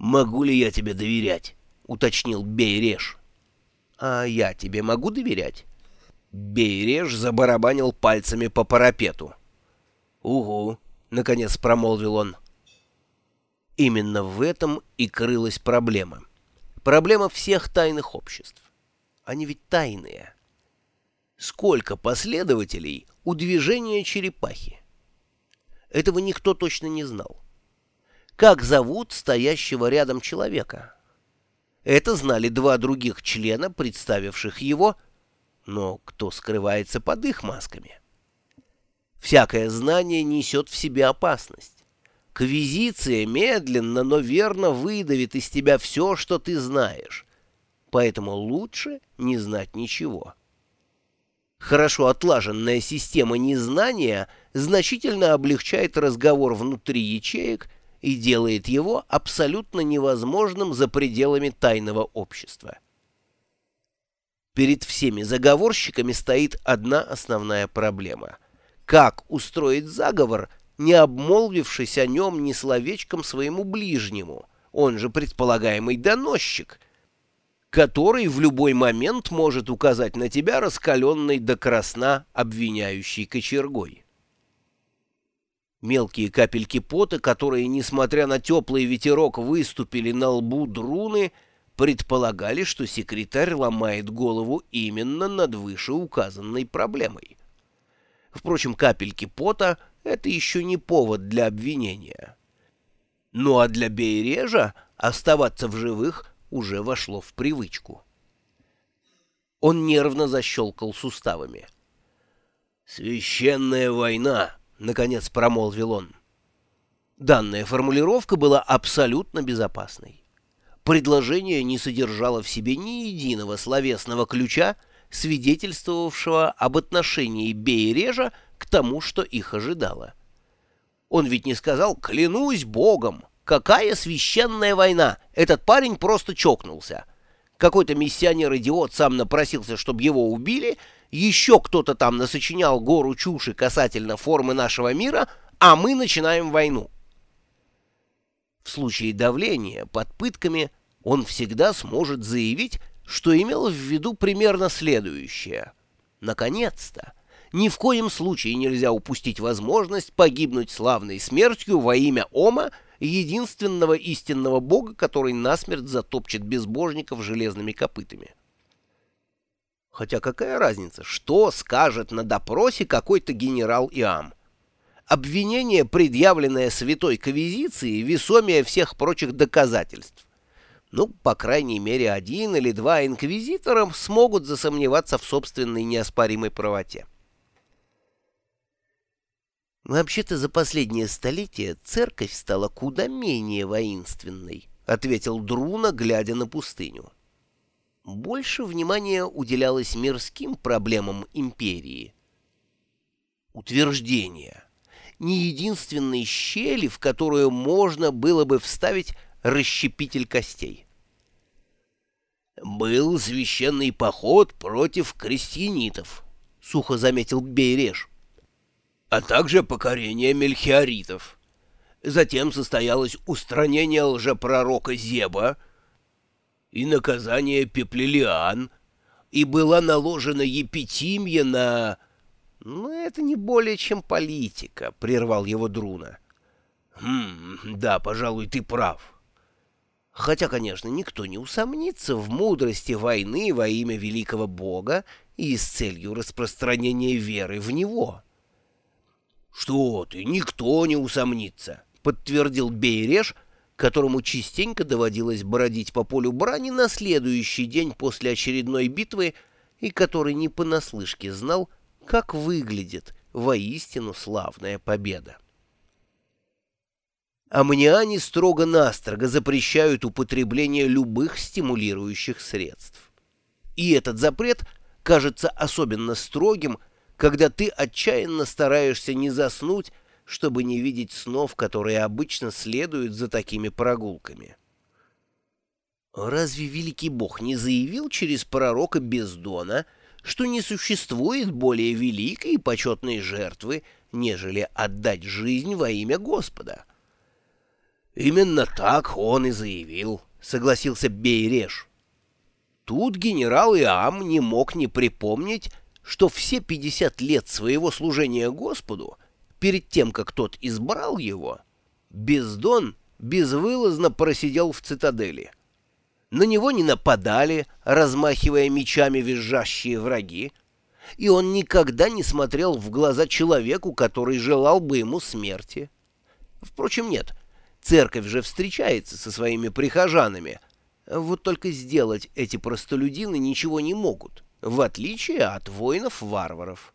«Могу ли я тебе доверять?» — уточнил Бейреш. «А я тебе могу доверять?» Бейреш забарабанил пальцами по парапету. «Угу», — наконец промолвил он. Именно в этом и крылась проблема. Проблема всех тайных обществ. Они ведь тайные. Сколько последователей у движения черепахи? Этого никто точно не знал. Как зовут стоящего рядом человека? Это знали два других члена, представивших его, но кто скрывается под их масками? Всякое знание несет в себе опасность. Квизиция медленно, но верно выдавит из тебя все, что ты знаешь. Поэтому лучше не знать ничего. Хорошо отлаженная система незнания значительно облегчает разговор внутри ячеек и делает его абсолютно невозможным за пределами тайного общества. Перед всеми заговорщиками стоит одна основная проблема. Как устроить заговор, не обмолвившись о нем ни словечком своему ближнему, он же предполагаемый доносчик, который в любой момент может указать на тебя раскаленной до красна обвиняющей кочергой. Мелкие капельки пота, которые, несмотря на теплый ветерок, выступили на лбу Друны, предполагали, что секретарь ломает голову именно над вышеуказанной проблемой. Впрочем, капельки пота — это еще не повод для обвинения. Ну а для Бейрежа оставаться в живых уже вошло в привычку. Он нервно защелкал суставами. «Священная война!» — наконец промолвил он. Данная формулировка была абсолютно безопасной. Предложение не содержало в себе ни единого словесного ключа, свидетельствовавшего об отношении Бейрежа к тому, что их ожидало. Он ведь не сказал «клянусь Богом». Какая священная война? Этот парень просто чокнулся. Какой-то миссионер-идиот сам напросился, чтобы его убили, еще кто-то там насочинял гору чуши касательно формы нашего мира, а мы начинаем войну. В случае давления под пытками он всегда сможет заявить, что имел в виду примерно следующее. Наконец-то! Ни в коем случае нельзя упустить возможность погибнуть славной смертью во имя Ома, единственного истинного бога, который насмерть затопчет безбожников железными копытами. Хотя какая разница, что скажет на допросе какой-то генерал Иам? Обвинение, предъявленное святой кавизиции, весомее всех прочих доказательств. Ну, по крайней мере, один или два инквизитора смогут засомневаться в собственной неоспоримой правоте. «Вообще-то за последнее столетие церковь стала куда менее воинственной», — ответил Друна, глядя на пустыню. Больше внимания уделялось мирским проблемам империи. Утверждение. Ни единственной щели, в которую можно было бы вставить расщепитель костей. «Был священный поход против крестьянитов», — сухо заметил Бейреш а также покорение мельхиоритов. Затем состоялось устранение лжепророка Зеба и наказание Пеплелиан, и была наложена епитимия на... «Ну, это не более чем политика», — прервал его Друна. «Хм, да, пожалуй, ты прав». Хотя, конечно, никто не усомнится в мудрости войны во имя великого Бога и с целью распространения веры в Него. «Что ты, никто не усомнится», — подтвердил Бейреш, которому частенько доводилось бродить по полю брани на следующий день после очередной битвы и который не понаслышке знал, как выглядит воистину славная победа. Амниане строго-настрого запрещают употребление любых стимулирующих средств. И этот запрет кажется особенно строгим, когда ты отчаянно стараешься не заснуть, чтобы не видеть снов, которые обычно следуют за такими прогулками. Разве великий бог не заявил через пророка Бездона, что не существует более великой и почетной жертвы, нежели отдать жизнь во имя Господа? «Именно так он и заявил», — согласился Бейреш. Тут генерал Иам не мог не припомнить, что все 50 лет своего служения Господу, перед тем, как тот избрал его, Бездон безвылазно просидел в цитадели. На него не нападали, размахивая мечами визжащие враги, и он никогда не смотрел в глаза человеку, который желал бы ему смерти. Впрочем, нет, церковь же встречается со своими прихожанами, вот только сделать эти простолюдины ничего не могут, в отличие от воинов-варваров.